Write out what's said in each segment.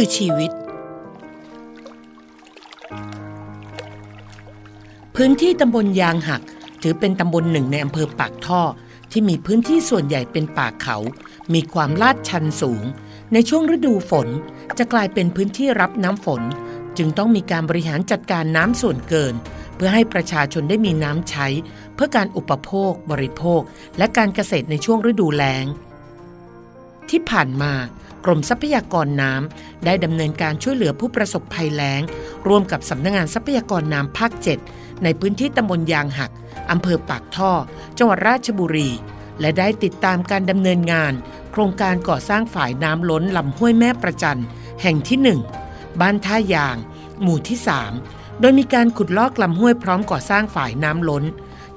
คือชีวิต พื้นที่ตำบลยางหัก ถือเป็นตำบลหนึ่งในอำเภอปากท่อ ที่มีพื้นที่ส่วนใหญ่เป็นป่าเขา มีความลาดชันสูง ในช่วงฤดูฝนจะกลายเป็นพื้นที่รับน้ำฝน จึงต้องมีการบริหารจัดการน้ำส่วนเกิน เพื่อให้ประชาชนได้มีน้ำใช้ เพื่อการอุปโภค บริโภค และการเกษตรในช่วงฤดูแล้ง ที่ผ่านมากรมทรัพยากรน้ำได้ดำเนินการช่วยเหลือผู้ประสบภัยแล้ง ร่วมกับสำนักงงานทรัพยากรน้ำภาค 7 ในพื้นที่ตำบลยางหักอำเภอปากท่อ จังหวัดราชบุรี และได้ติดตามการดำเนินงาน โครงการก่อสร้างฝายน้ำล้นลำห้วยแม่ประจันแห่งที่ 1 บ้านท่ายาง หมู่ที่ 3 โดยมีการขุดลอกลำห้วยพร้อมก่อสร้างฝายน้ำล้น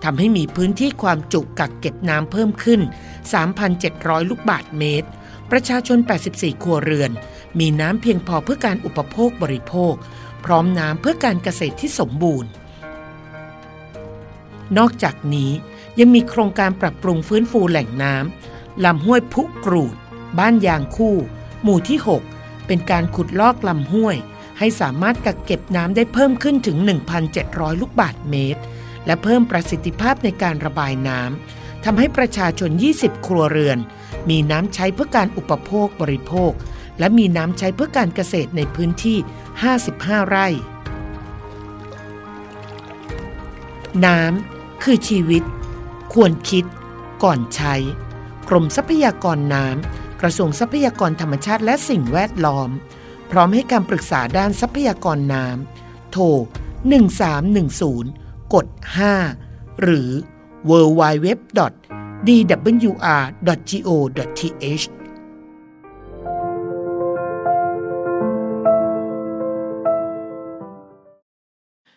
ทำให้มีพื้นที่ความจุกักเก็บน้ำเพิ่มขึ้น 3,700 ลูกบาทเมตร ประชาชน 84 ครัวเรือน มีน้ำเพียงพอเพื่อการอุปโภคบริโภค พร้อมน้ำเพื่อการเกษตรที่สมบูรณ์ นอกจากนี้ยังมีโครงการปรับปรุงฟื้นฟูแหล่งน้ำลำห้วยพุกรูด บ้านยางคู่ หมู่ที่ 6 เป็นการขุดลอกลำห้วย ให้สามารถกักเก็บน้ำได้เพิ่มขึ้นถึง 1,700 ลูกบาทเมตร และเพิ่มประสิทธิภาพในการระบายน้ำทำให้ประชาชน 20 ครัวเรือน มีน้ำใช้เพื่อการอุปโภคบริโภค และมีน้ำใช้เพื่อการเกษตรในพื้นที่ 55 ไร่ น้ำคือชีวิต ควรคิด ก่อนใช้ กรมทรัพยากรน้ำกระทรวงทรัพยากรธรรมชาติและสิ่งแวดล้อม พร้อมให้การปรึกษาด้านทรัพยากรน้ำโทร 1310 กด 5 หรือ www.dwr.go.th